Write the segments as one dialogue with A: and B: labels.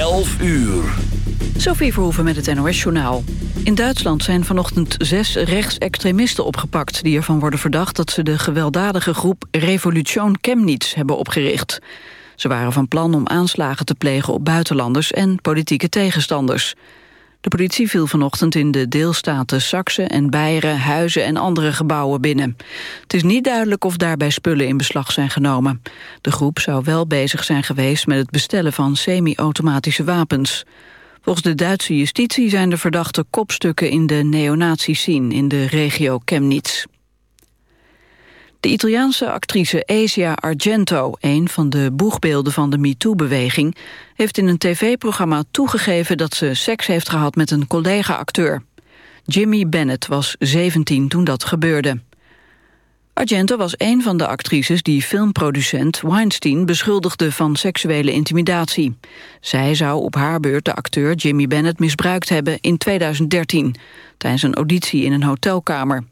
A: 11 uur.
B: Sophie Verhoeven met het NOS-journaal. In Duitsland zijn vanochtend zes rechtsextremisten opgepakt... die ervan worden verdacht dat ze de gewelddadige groep Revolution Chemnitz hebben opgericht. Ze waren van plan om aanslagen te plegen op buitenlanders en politieke tegenstanders. De politie viel vanochtend in de deelstaten Saxe en Beieren... huizen en andere gebouwen binnen. Het is niet duidelijk of daarbij spullen in beslag zijn genomen. De groep zou wel bezig zijn geweest met het bestellen van semi-automatische wapens. Volgens de Duitse justitie zijn de verdachte kopstukken in de neonazi-scene in de regio Chemnitz. De Italiaanse actrice Asia Argento, een van de boegbeelden van de MeToo-beweging, heeft in een tv-programma toegegeven dat ze seks heeft gehad met een collega-acteur. Jimmy Bennett was 17 toen dat gebeurde. Argento was een van de actrices die filmproducent Weinstein beschuldigde van seksuele intimidatie. Zij zou op haar beurt de acteur Jimmy Bennett misbruikt hebben in 2013, tijdens een auditie in een hotelkamer.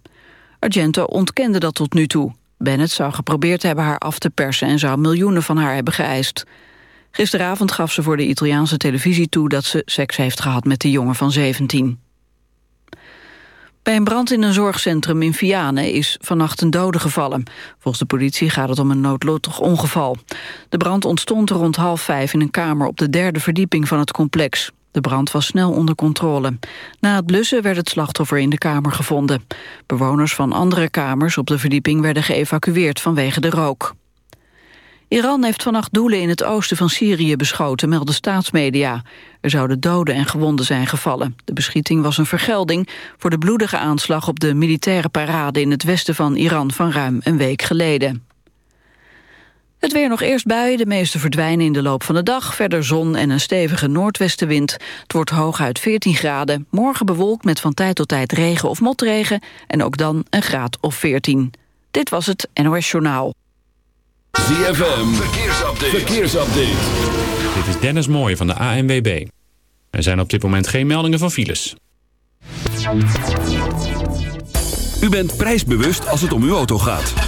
B: Argento ontkende dat tot nu toe. Bennett zou geprobeerd hebben haar af te persen en zou miljoenen van haar hebben geëist. Gisteravond gaf ze voor de Italiaanse televisie toe dat ze seks heeft gehad met de jongen van 17. Bij een brand in een zorgcentrum in Vianen is vannacht een dode gevallen. Volgens de politie gaat het om een noodlottig ongeval. De brand ontstond rond half vijf in een kamer op de derde verdieping van het complex. De brand was snel onder controle. Na het blussen werd het slachtoffer in de kamer gevonden. Bewoners van andere kamers op de verdieping werden geëvacueerd vanwege de rook. Iran heeft vannacht doelen in het oosten van Syrië beschoten, melden staatsmedia. Er zouden doden en gewonden zijn gevallen. De beschieting was een vergelding voor de bloedige aanslag op de militaire parade in het westen van Iran van ruim een week geleden. Het weer nog eerst buien, de meeste verdwijnen in de loop van de dag. Verder zon en een stevige noordwestenwind. Het wordt hooguit 14 graden. Morgen bewolkt met van tijd tot tijd regen of motregen. En ook dan een graad of 14. Dit was het NOS Journaal.
A: ZFM, verkeersupdate. verkeersupdate.
C: Dit is Dennis Mooij van de ANWB. Er zijn op dit moment geen meldingen van files.
A: U bent prijsbewust als het om uw auto gaat.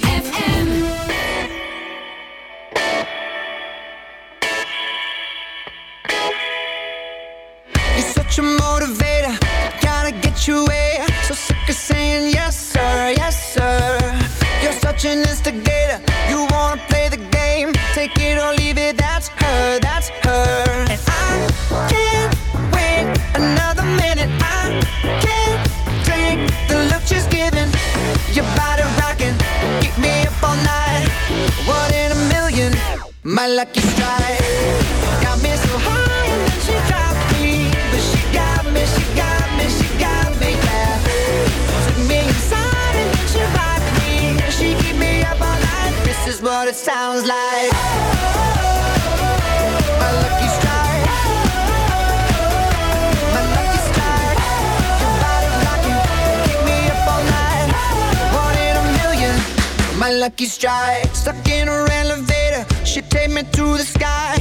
D: what it sounds like. My lucky strike. My lucky strike. Your body rocking, keep me up all night. One in a million. My lucky strike. Stuck in her elevator, she take me to the sky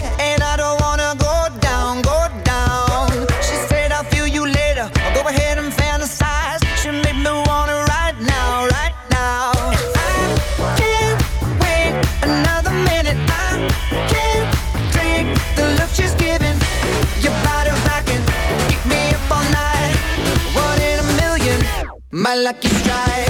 D: you strike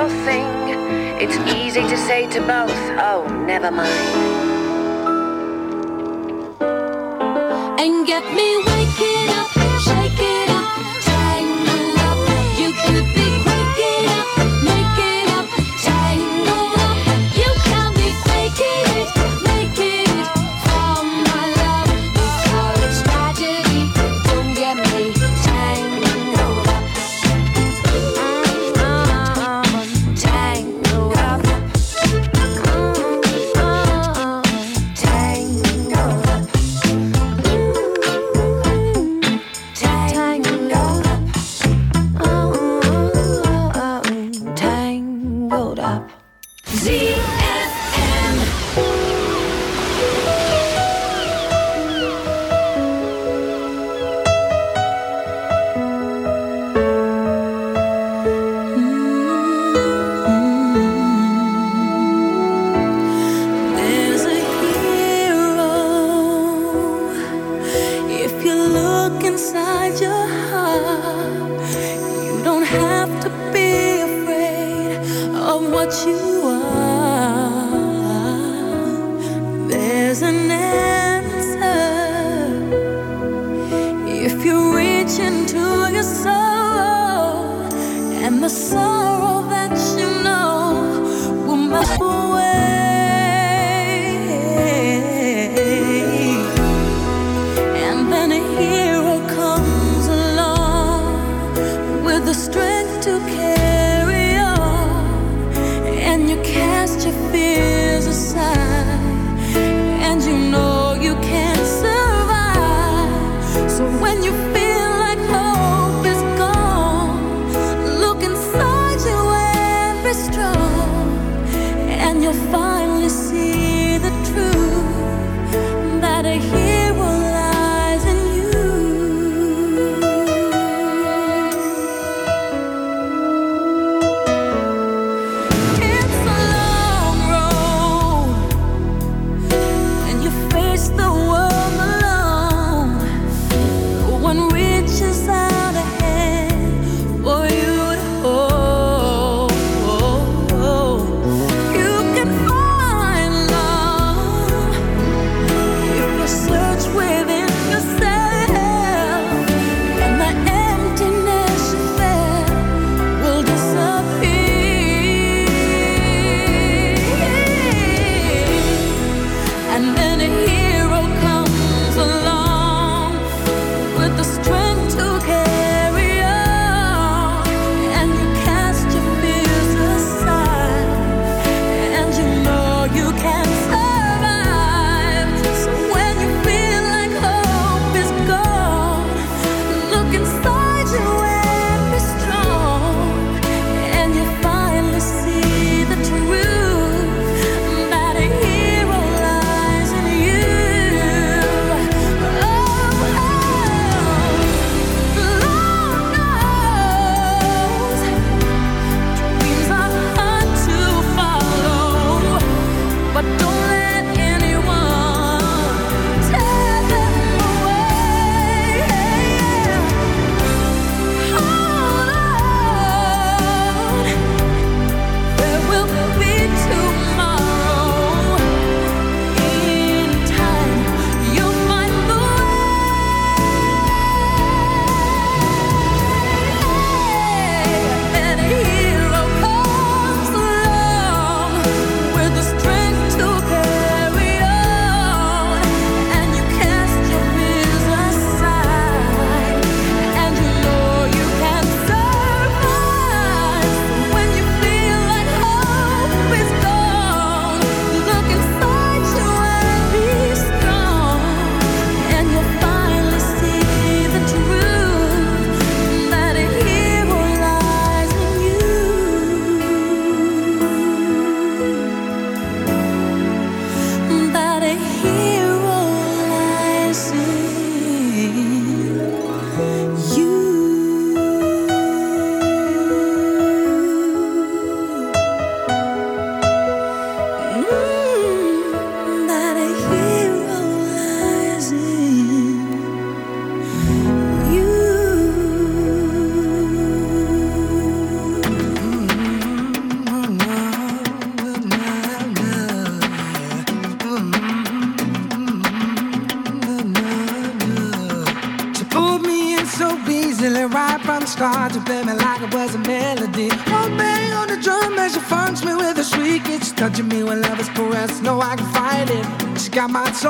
E: your thing, it's easy to say to both, oh, never mind. And get me Zie. My
F: soul,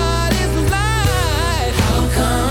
G: come.